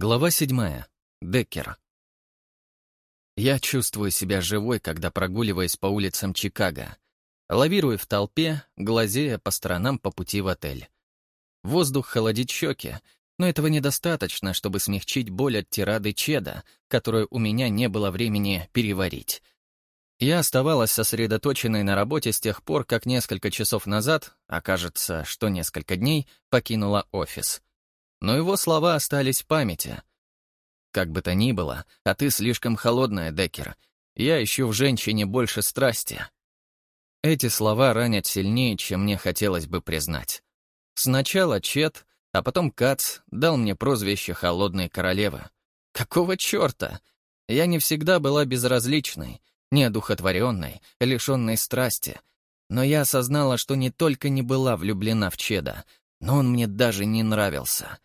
Глава седьмая. Деккер. Я чувствую себя живой, когда прогуливаюсь по улицам Чикаго. Лавирую в толпе, глазея по сторонам по пути в отель. Воздух холодит щеки, но этого недостаточно, чтобы смягчить боль от тирады Чеда, которую у меня не было времени переварить. Я оставалась сосредоточенной на работе с тех пор, как несколько часов назад, а кажется, что несколько дней, покинула офис — но его слова остались в памяти. Как бы то ни было, а ты слишком холодная, Деккер. Я ищу в женщине больше страсти. Эти слова ранят сильнее, чем мне хотелось бы признать. Сначала Чет, а потом Кац дал мне прозвище «Холодной королевы». Какого черта? Я не всегда была безразличной, неодухотворенной, лишенной страсти. Но я осознала, что не только не была влюблена в Чеда, но он мне даже не нравился.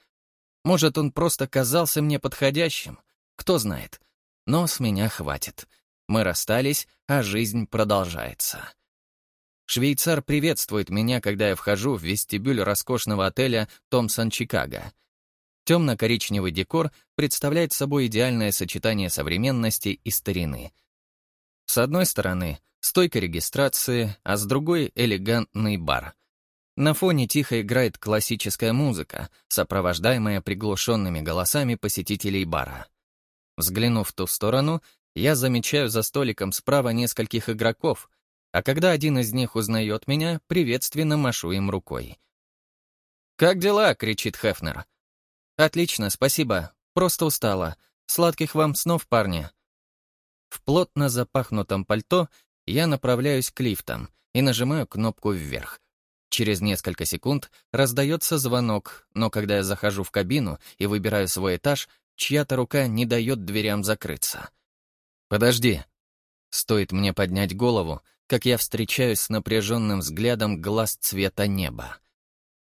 Может, он просто казался мне подходящим, кто знает. Но с меня хватит. Мы расстались, а жизнь продолжается. Швейцар приветствует меня, когда я вхожу в вестибюль роскошного отеля «Томпсон Чикаго». Темно-коричневый декор представляет собой идеальное сочетание современности и старины. С одной стороны — стойка регистрации, а с другой — элегантный бар — на фоне тихо играет классическая музыка, сопровождаемая приглушенными голосами посетителей бара. Взглянув в ту сторону, я замечаю за столиком справа нескольких игроков, а когда один из них узнает меня, приветственно машу им рукой. «Как дела?» — кричит Хефнер. «Отлично, спасибо. Просто устала. Сладких вам снов, парни». В плотно запахнутом пальто я направляюсь к лифтам и нажимаю кнопку вверх. Через несколько секунд раздается звонок, но когда я захожу в кабину и выбираю свой этаж, чья-то рука не дает дверям закрыться. «Подожди». Стоит мне поднять голову, как я встречаюсь с напряженным взглядом глаз цвета неба.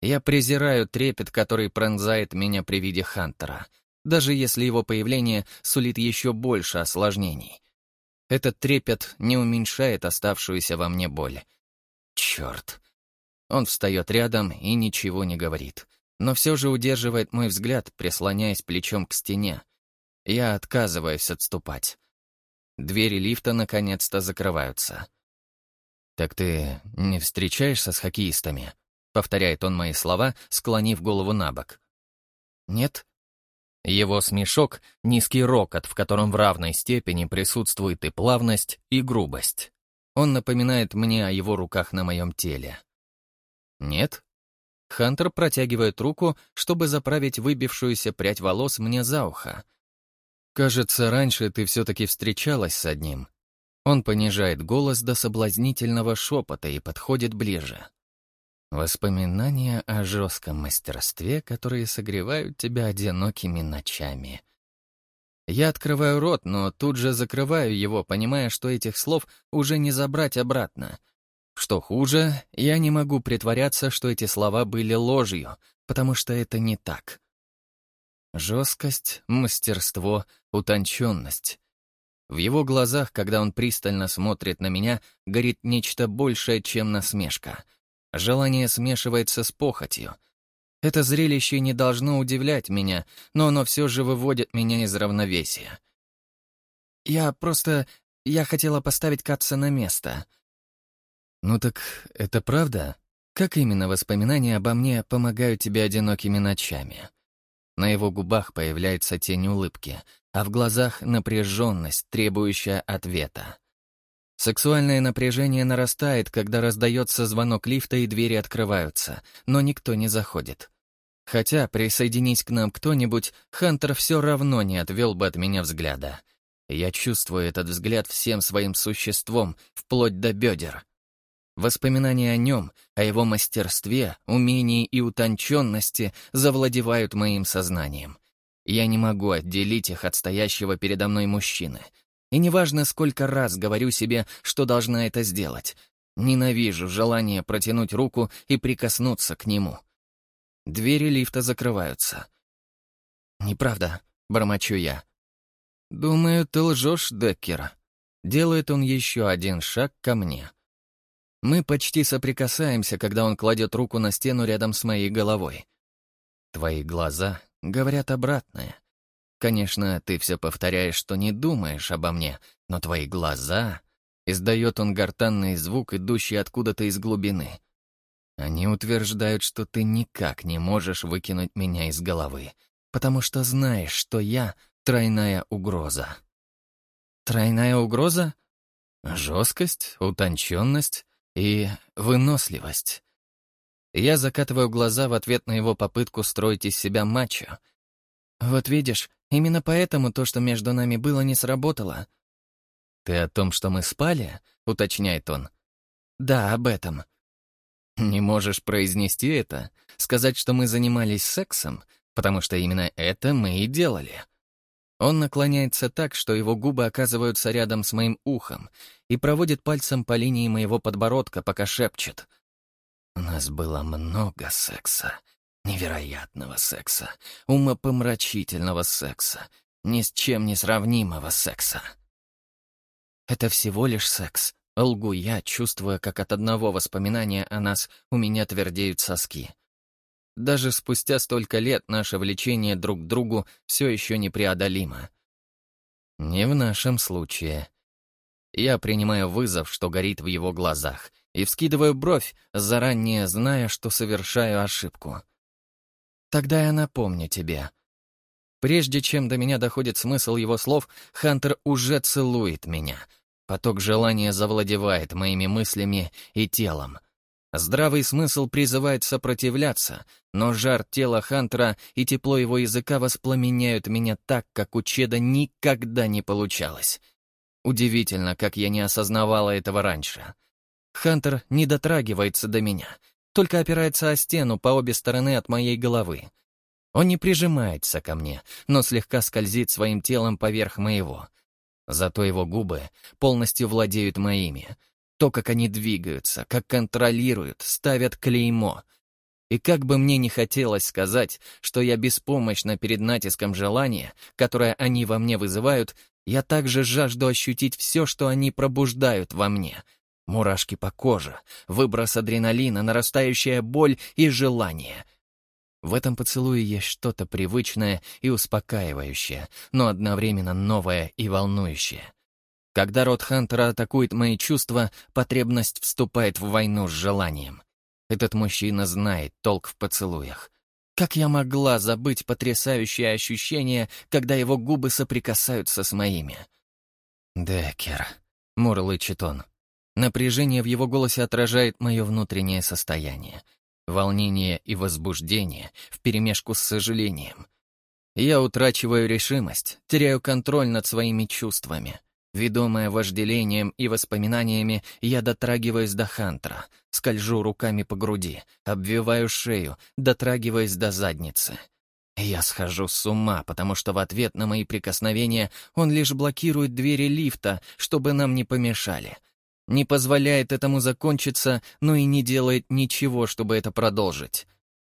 Я презираю трепет, который пронзает меня при виде Хантера, даже если его появление сулит еще больше осложнений. Этот трепет не уменьшает оставшуюся во мне боль. Черт. Он встает рядом и ничего не говорит, но все же удерживает мой взгляд, прислоняясь плечом к стене. Я отказываюсь отступать. Двери лифта наконец-то закрываются. «Так ты не встречаешься с хоккеистами?» — повторяет он мои слова, склонив голову на бок. «Нет». Его смешок — низкий рокот, в котором в равной степени присутствует и плавность, и грубость. Он напоминает мне о его руках на моем теле. «Нет?» Хантер протягивает руку, чтобы заправить выбившуюся прядь волос мне за ухо. «Кажется, раньше ты все-таки встречалась с одним». Он понижает голос до соблазнительного шепота и подходит ближе. Воспоминания о жестком мастерстве, которые согревают тебя одинокими ночами. Я открываю рот, но тут же закрываю его, понимая, что этих слов уже не забрать обратно. Что хуже, я не могу притворяться, что эти слова были ложью, потому что это не так. Жесткость, мастерство, утонченность. В его глазах, когда он пристально смотрит на меня, горит нечто большее, чем насмешка. Желание смешивается с похотью. Это зрелище не должно удивлять меня, но оно все же выводит меня из равновесия. Я просто... Я хотела поставить Катса на место — «Ну так это правда? Как именно воспоминания обо мне помогают тебе одинокими ночами?» На его губах появляется тень улыбки, а в глазах напряженность, требующая ответа. Сексуальное напряжение нарастает, когда раздается звонок лифта и двери открываются, но никто не заходит. Хотя, присоединись к нам кто-нибудь, Хантер все равно не отвел бы от меня взгляда. Я чувствую этот взгляд всем своим существом, вплоть до бедер. Воспоминания о нем, о его мастерстве, умении и утонченности завладевают моим сознанием. Я не могу отделить их от стоящего передо мной мужчины. И неважно, сколько раз говорю себе, что должна это сделать. Ненавижу желание протянуть руку и прикоснуться к нему. Двери лифта закрываются. «Неправда», — бормочу я. «Думаю, ты лжешь, Деккер». Делает он еще один шаг ко мне. Мы почти соприкасаемся, когда он кладет руку на стену рядом с моей головой. Твои глаза говорят обратное. Конечно, ты все повторяешь, что не думаешь обо мне, но твои глаза... Издает он гортанный звук, идущий откуда-то из глубины. Они утверждают, что ты никак не можешь выкинуть меня из головы, потому что знаешь, что я — тройная угроза. Тройная угроза? Жесткость, утонченность и выносливость. Я закатываю глаза в ответ на его попытку строить из себя мачо. «Вот видишь, именно поэтому то, что между нами было, не сработало». «Ты о том, что мы спали?» — уточняет он. «Да, об этом». «Не можешь произнести это? Сказать, что мы занимались сексом? Потому что именно это мы и делали». Он наклоняется так, что его губы оказываются рядом с моим ухом и проводит пальцем по линии моего подбородка, пока шепчет — у нас было много секса. Невероятного секса. Умопомрачительного секса. Ни с чем не сравнимого секса. Это всего лишь секс. Лгу я, чувствуя, как от одного воспоминания о нас у меня твердеют соски. Даже спустя столько лет наше влечение друг к другу все еще непреодолимо. Не в нашем случае. Я принимаю вызов, что горит в его глазах, и вскидываю бровь, заранее зная, что совершаю ошибку. Тогда я напомню тебе. Прежде чем до меня доходит смысл его слов, Хантер уже целует меня. Поток желания завладевает моими мыслями и телом. Здравый смысл призывает сопротивляться, но жар тела Хантера и тепло его языка воспламеняют меня так, как у Чеда никогда не получалось. Удивительно, как я не осознавала этого раньше. Хантер не дотрагивается до меня, только опирается о стену по обе стороны от моей головы. Он не прижимается ко мне, но слегка скользит своим телом поверх моего. Зато его губы полностью владеют моими. То, как они двигаются, как контролируют, ставят клеймо. И как бы мне не хотелось сказать, что я беспомощна перед натиском желания, которое они во мне вызывают, я также жажду ощутить все, что они пробуждают во мне — Мурашки по коже, выброс адреналина, нарастающая боль и желание. В этом поцелуе есть что-то привычное и успокаивающее, но одновременно новое и волнующее. Когда рот Хантера атакует мои чувства, потребность вступает в войну с желанием. Этот мужчина знает толк в поцелуях. Как я могла забыть потрясающее ощущение, когда его губы соприкасаются с моими? «Деккер», — мурлычет он, Напряжение в его голосе отражает мое внутреннее состояние. Волнение и возбуждение вперемешку с сожалением. Я утрачиваю решимость, теряю контроль над своими чувствами. Ведомая вожделением и воспоминаниями, я дотрагиваюсь до Хантера, скольжу руками по груди, обвиваю шею, дотрагиваясь до задницы. Я схожу с ума, потому что в ответ на мои прикосновения он лишь блокирует двери лифта, чтобы нам не помешали — не позволяет этому закончиться, но и не делает ничего, чтобы это продолжить.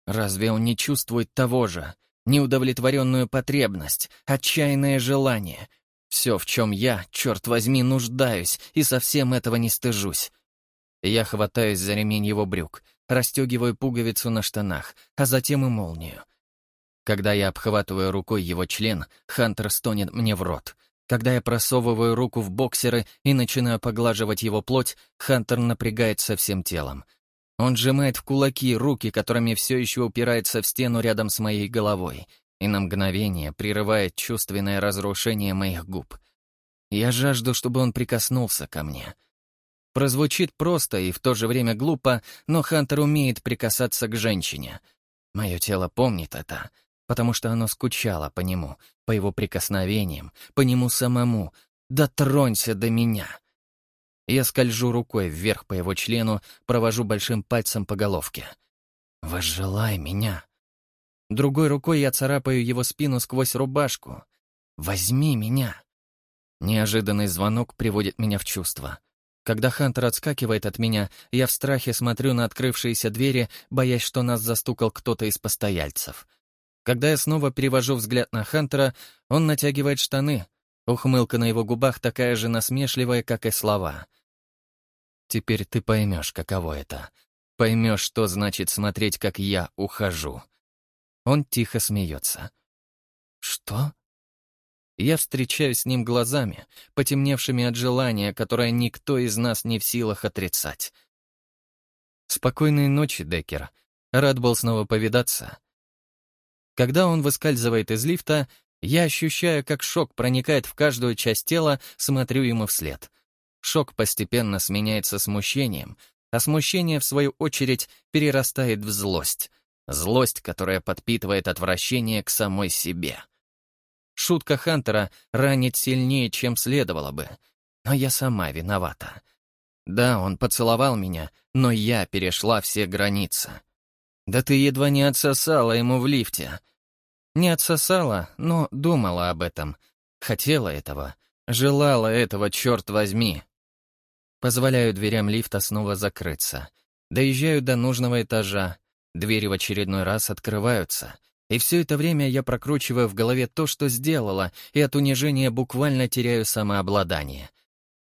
Разве он не чувствует того же? Неудовлетворенную потребность, отчаянное желание. Все, в чем я, черт возьми, нуждаюсь, и совсем этого не стыжусь. Я хватаюсь за ремень его брюк, расстегиваю пуговицу на штанах, а затем и молнию. Когда я обхватываю рукой его член, Хантер стонет мне в рот — когда я просовываю руку в боксеры и начинаю поглаживать его плоть, Хантер напрягается всем телом. Он сжимает в кулаки руки, которыми все еще упирается в стену рядом с моей головой, и на мгновение прерывает чувственное разрушение моих губ. Я жажду, чтобы он прикоснулся ко мне. Прозвучит просто и в то же время глупо, но Хантер умеет прикасаться к женщине. Мое тело помнит это, потому что оно скучало по нему, по его прикосновениям, по нему самому. «Дотронься до меня!» Я скольжу рукой вверх по его члену, провожу большим пальцем по головке. «Возжелай меня!» Другой рукой я царапаю его спину сквозь рубашку. «Возьми меня!» Неожиданный звонок приводит меня в чувство. Когда Хантер отскакивает от меня, я в страхе смотрю на открывшиеся двери, боясь, что нас застукал кто-то из постояльцев — когда я снова перевожу взгляд на Хантера, он натягивает штаны. Ухмылка на его губах такая же насмешливая, как и слова. «Теперь ты поймешь, каково это. Поймешь, что значит смотреть, как я ухожу». Он тихо смеется. «Что?» Я встречаюсь с ним глазами, потемневшими от желания, которое никто из нас не в силах отрицать. Спокойной ночи, Деккер. Рад был снова повидаться. Когда он выскальзывает из лифта, я ощущаю, как шок проникает в каждую часть тела, смотрю ему вслед. Шок постепенно сменяется смущением, а смущение, в свою очередь, перерастает в злость. Злость, которая подпитывает отвращение к самой себе. Шутка Хантера ранит сильнее, чем следовало бы. Но я сама виновата. Да, он поцеловал меня, но я перешла все границы. Да ты едва не отсосала ему в лифте. Не отсосала, но думала об этом. Хотела этого. Желала этого, черт возьми. Позволяю дверям лифта снова закрыться. Доезжаю до нужного этажа. Двери в очередной раз открываются. И все это время я прокручиваю в голове то, что сделала, и от унижения буквально теряю самообладание.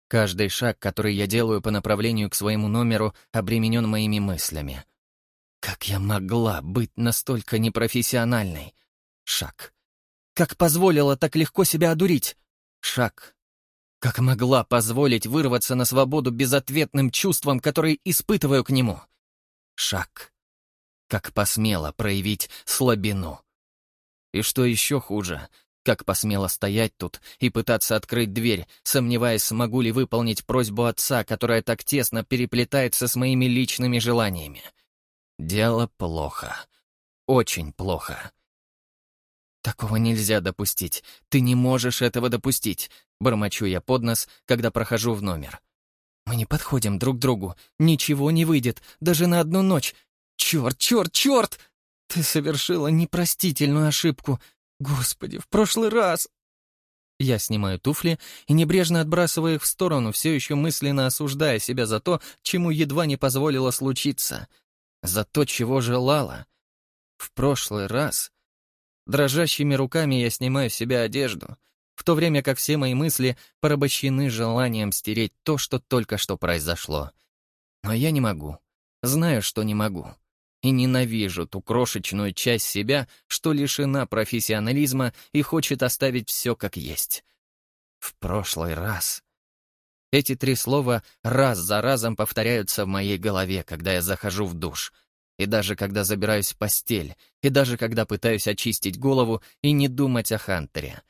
Каждый шаг, который я делаю по направлению к своему номеру, обременен моими мыслями. Как я могла быть настолько непрофессиональной? Шаг. Как позволила так легко себя одурить? Шаг. Как могла позволить вырваться на свободу безответным чувствам, которые испытываю к нему? Шаг как посмела проявить слабину. И что еще хуже, как посмела стоять тут и пытаться открыть дверь, сомневаясь, смогу ли выполнить просьбу отца, которая так тесно переплетается с моими личными желаниями. Дело плохо. Очень плохо. «Такого нельзя допустить. Ты не можешь этого допустить», — бормочу я под нос, когда прохожу в номер. «Мы не подходим друг другу. Ничего не выйдет, даже на одну ночь. Черт, черт, черт! Ты совершила непростительную ошибку. Господи, в прошлый раз... Я снимаю туфли и небрежно отбрасываю их в сторону, все еще мысленно осуждая себя за то, чему едва не позволило случиться. За то, чего желала. В прошлый раз... Дрожащими руками я снимаю с себя одежду, в то время как все мои мысли порабощены желанием стереть то, что только что произошло. Но я не могу. Знаю, что не могу и ненавижу ту крошечную часть себя, что лишена профессионализма и хочет оставить все как есть. В прошлый раз. Эти три слова раз за разом повторяются в моей голове, когда я захожу в душ, и даже когда забираюсь в постель, и даже когда пытаюсь очистить голову и не думать о Хантере.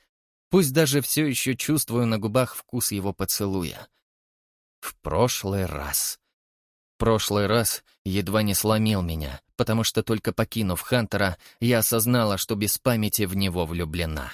Пусть даже все еще чувствую на губах вкус его поцелуя. В прошлый раз прошлый раз едва не сломил меня, потому что только покинув Хантера, я осознала, что без памяти в него влюблена.